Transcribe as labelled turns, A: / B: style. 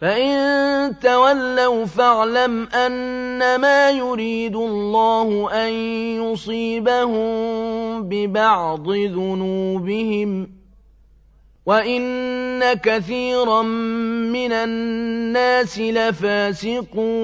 A: فإن تولوا فاعلم أنما يريد الله أن يصيبهم ببعض ذنوبهم وإن كثيرا من الناس لفاسقون